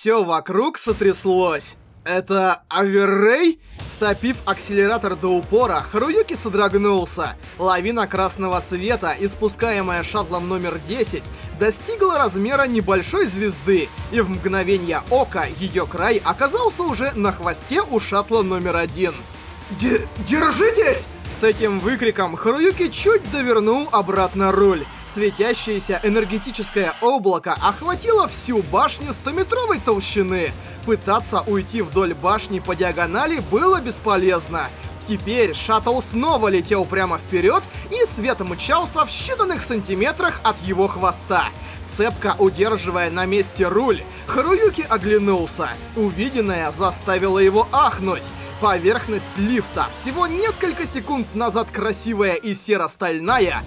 Все вокруг сотряслось. Это Аверрей? Втопив акселератор до упора, Харуюки содрогнулся. Лавина красного света, испускаемая шаттлом номер 10, достигла размера небольшой звезды, и в мгновение ока ее край оказался уже на хвосте у шаттла номер один. Д «Держитесь!» С этим выкриком Харуюки чуть довернул обратно руль. Светящееся энергетическое облако охватило всю башню 100-метровой толщины. Пытаться уйти вдоль башни по диагонали было бесполезно. Теперь шаттл снова летел прямо вперед, и свет мчался в считанных сантиметрах от его хвоста. Цепко удерживая на месте руль, Харуюки оглянулся. Увиденное заставило его ахнуть. Поверхность лифта, всего несколько секунд назад красивая и серо-стальная,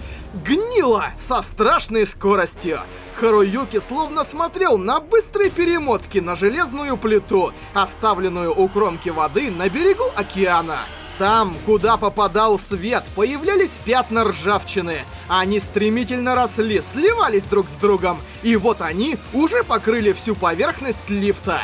гнила со страшной скоростью. Харуюки словно смотрел на быстрые перемотки на железную плиту, оставленную у кромки воды на берегу океана. Там, куда попадал свет, появлялись пятна ржавчины. Они стремительно росли, сливались друг с другом, и вот они уже покрыли всю поверхность лифта.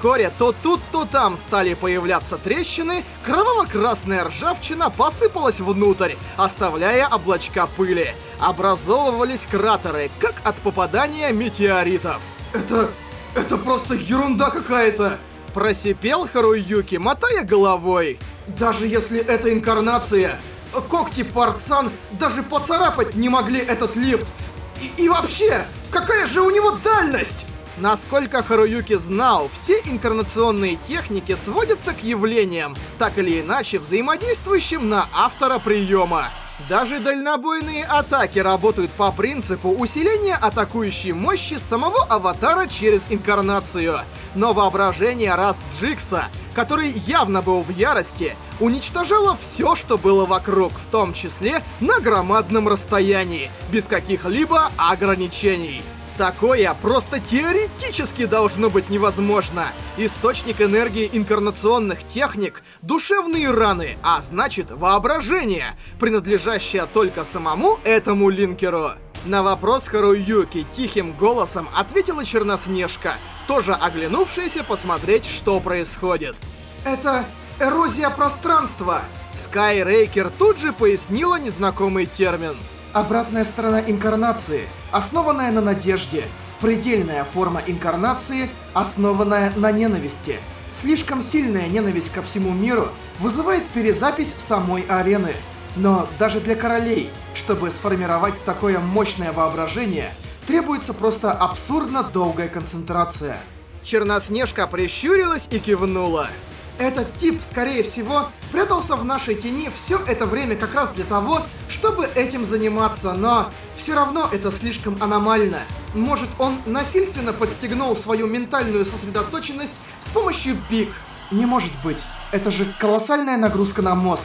Вскоре то тут, то там стали появляться трещины, кроваво-красная ржавчина посыпалась внутрь, оставляя облачка пыли. Образовывались кратеры, как от попадания метеоритов. Это... это просто ерунда какая-то! Просипел Харуюки, мотая головой. Даже если это инкарнация, когти Парцан даже поцарапать не могли этот лифт. И, и вообще, какая же у него дальность? Насколько Харуюки знал, все инкарнационные техники сводятся к явлениям, так или иначе взаимодействующим на автора приема. Даже дальнобойные атаки работают по принципу усиления атакующей мощи самого аватара через инкарнацию. Но воображение Раст Джикса, который явно был в ярости, уничтожало все, что было вокруг, в том числе на громадном расстоянии, без каких-либо ограничений. Такое просто теоретически должно быть невозможно. Источник энергии инкарнационных техник — душевные раны, а значит воображение, принадлежащее только самому этому линкеру. На вопрос Харуюки тихим голосом ответила Черноснежка, тоже оглянувшаяся посмотреть, что происходит. «Это эрозия пространства!» Скайрейкер тут же пояснила незнакомый термин. Обратная сторона инкарнации, основанная на надежде. Предельная форма инкарнации, основанная на ненависти. Слишком сильная ненависть ко всему миру вызывает перезапись самой арены. Но даже для королей, чтобы сформировать такое мощное воображение, требуется просто абсурдно долгая концентрация. Черноснежка прищурилась и кивнула. Этот тип, скорее всего, прятался в нашей тени все это время как раз для того, чтобы этим заниматься, но все равно это слишком аномально. Может, он насильственно подстегнул свою ментальную сосредоточенность с помощью пик? Не может быть. Это же колоссальная нагрузка на мозг.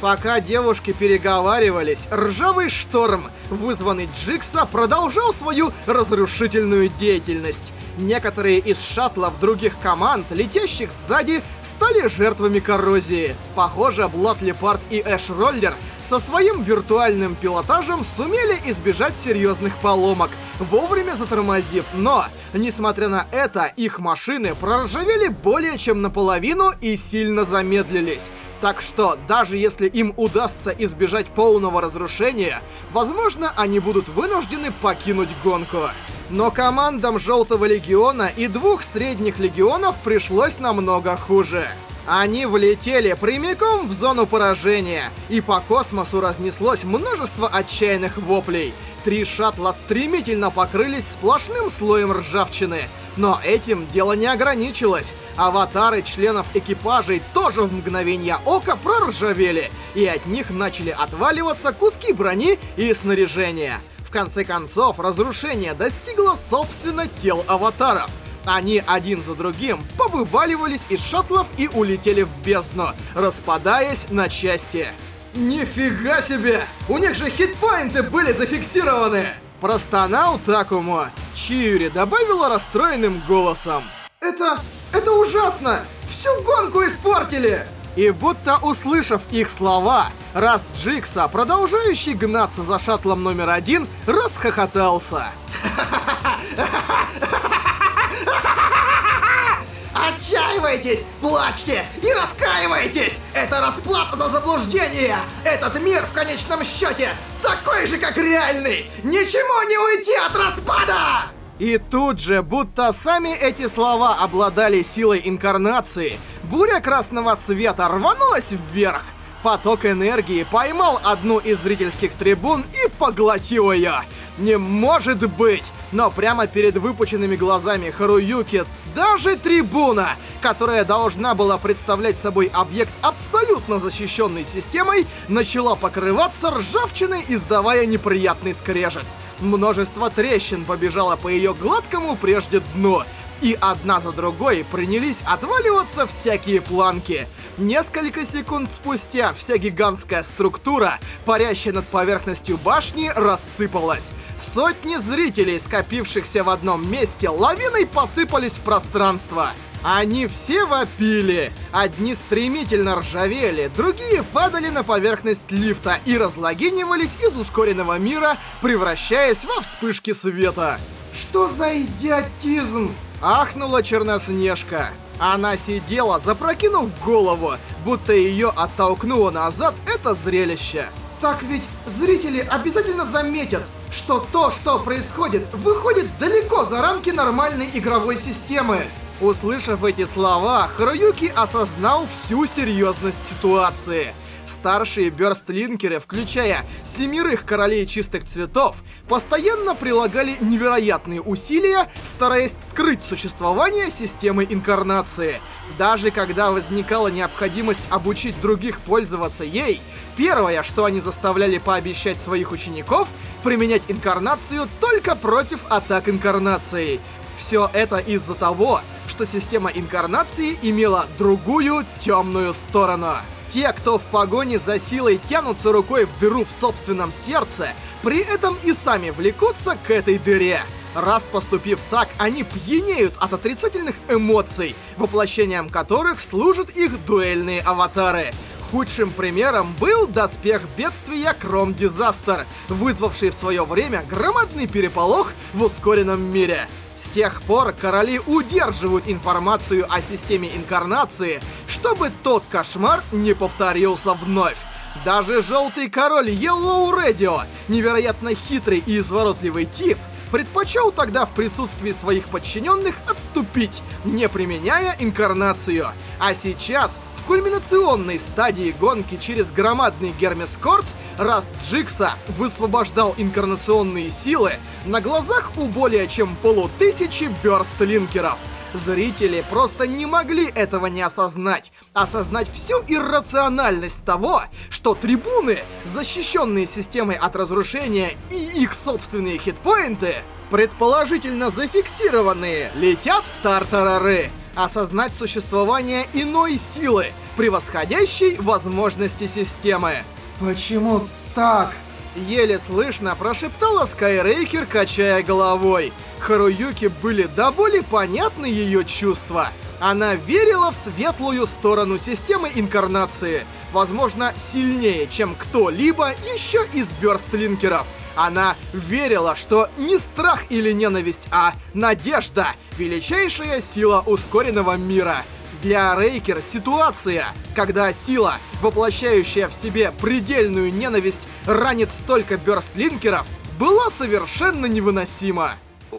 Пока девушки переговаривались, ржавый шторм, вызванный Джикса, продолжал свою разрушительную деятельность. Некоторые из шаттлов других команд, летящих сзади, стали жертвами коррозии. Похоже, Блад Лепард и Эш Роллер со своим виртуальным пилотажем сумели избежать серьезных поломок, вовремя затормозив, но, несмотря на это, их машины проржавели более чем наполовину и сильно замедлились. Так что, даже если им удастся избежать полного разрушения, возможно, они будут вынуждены покинуть гонку. Но командам Желтого Легиона и двух Средних Легионов пришлось намного хуже. Они влетели прямиком в зону поражения, и по космосу разнеслось множество отчаянных воплей. Три шаттла стремительно покрылись сплошным слоем ржавчины. Но этим дело не ограничилось. Аватары членов экипажей тоже в мгновение ока проржавели, и от них начали отваливаться куски брони и снаряжения. Конце концов, разрушение достигло собственно тел аватаров. Они один за другим повываливались из шаттлов и улетели в бездну, распадаясь на части. Нифига себе! У них же хитпоинты были зафиксированы! Простонал Такому. Чиури добавила расстроенным голосом. Это... это ужасно! Всю гонку испортили! И будто услышав их слова, Раст Джикса, продолжающий гнаться за шаттлом номер один, расхохотался. Отчаивайтесь, плачьте и раскаивайтесь! Это расплата за заблуждение! Этот мир в конечном счете такой же, как реальный! Ничему не уйти от распада! И тут же, будто сами эти слова обладали силой инкарнации, буря красного света рванулась вверх. Поток энергии поймал одну из зрительских трибун и поглотил ее. Не может быть! Но прямо перед выпученными глазами Харуюки даже трибуна, которая должна была представлять собой объект абсолютно защищенной системой, начала покрываться ржавчиной, издавая неприятный скрежет. Множество трещин побежало по ее гладкому прежде дну, и одна за другой принялись отваливаться всякие планки. Несколько секунд спустя вся гигантская структура, парящая над поверхностью башни, рассыпалась. Сотни зрителей, скопившихся в одном месте, лавиной посыпались в пространство. Они все вопили. Одни стремительно ржавели, другие падали на поверхность лифта и разлогинивались из ускоренного мира, превращаясь во вспышки света. «Что за идиотизм?» — ахнула Черноснежка. Она сидела, запрокинув голову, будто ее оттолкнуло назад это зрелище. Так ведь зрители обязательно заметят, что то, что происходит, выходит далеко за рамки нормальной игровой системы. Услышав эти слова, Харуюки осознал всю серьезность ситуации. Старшие бёрстлинкеры, включая семерых королей чистых цветов, постоянно прилагали невероятные усилия, стараясь скрыть существование системы инкарнации. Даже когда возникала необходимость обучить других пользоваться ей, первое, что они заставляли пообещать своих учеников, применять инкарнацию только против атак инкарнацией. Все это из-за того, что система инкарнации имела другую темную сторону. Те, кто в погоне за силой тянутся рукой в дыру в собственном сердце, при этом и сами влекутся к этой дыре. Раз поступив так, они пьянеют от отрицательных эмоций, воплощением которых служат их дуэльные аватары. Худшим примером был доспех бедствия Кром Дизастер, вызвавший в свое время громадный переполох в ускоренном мире тех пор короли удерживают информацию о системе инкарнации, чтобы тот кошмар не повторился вновь. Даже желтый король Yellow Radio, невероятно хитрый и изворотливый тип, предпочел тогда в присутствии своих подчиненных отступить, не применяя инкарнацию. А сейчас, кульминационной стадии гонки через громадный Гермескорт, Раст Джикса высвобождал инкарнационные силы на глазах у более чем полутысячи бёрстлинкеров. Зрители просто не могли этого не осознать. Осознать всю иррациональность того, что трибуны, защищенные системой от разрушения и их собственные хитпоинты, предположительно зафиксированные, летят в тартарары. Осознать существование иной силы, превосходящей возможности системы. «Почему так?» Еле слышно прошептала Скайрейкер, качая головой. Харуюки были до боли понятны ее чувства. Она верила в светлую сторону системы инкарнации. Возможно, сильнее, чем кто-либо еще из бёрстлинкеров. Она верила, что не страх или ненависть, а надежда — величайшая сила ускоренного мира — для Рейкер ситуация, когда сила, воплощающая в себе предельную ненависть, ранит столько бёрстлинкеров, была совершенно невыносима.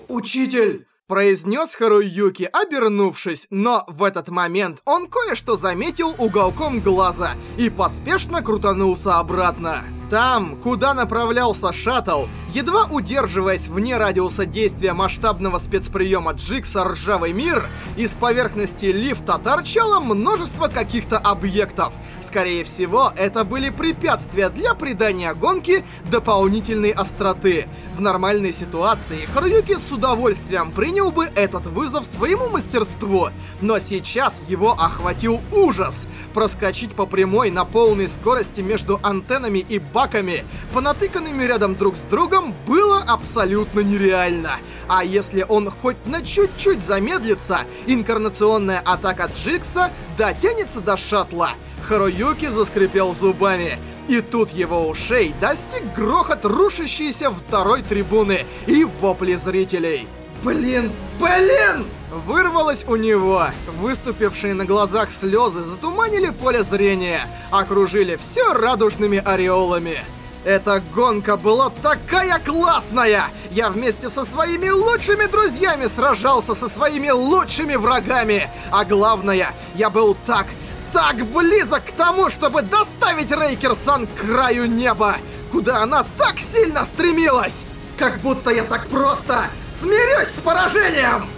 «Учитель!» произнес Харуюки, обернувшись, но в этот момент он кое-что заметил уголком глаза и поспешно крутанулся обратно. Там, куда направлялся шаттл, едва удерживаясь вне радиуса действия масштабного спецприема Джикса «Ржавый мир», из поверхности лифта торчало множество каких-то объектов. Скорее всего, это были препятствия для придания гонки дополнительной остроты. В нормальной ситуации Харуюки с удовольствием принял бы этот вызов своему мастерству, но сейчас его охватил ужас. Проскочить по прямой на полной скорости между антеннами и баками, понатыканными рядом друг с другом, было абсолютно нереально. А если он хоть на чуть-чуть замедлится, инкарнационная атака Джикса дотянется до шаттла. Харуюки заскрипел зубами. И тут его ушей достиг грохот рушащейся второй трибуны и вопли зрителей. Блин, блин! Вырвалось у него. Выступившие на глазах слезы затуманили поле зрения, окружили все радужными ореолами. Эта гонка была такая классная! Я вместе со своими лучшими друзьями сражался со своими лучшими врагами! А главное, я был так, так близок к тому, чтобы доставить Рейкерсан к краю неба, куда она так сильно стремилась! Как будто я так просто смирюсь с поражением!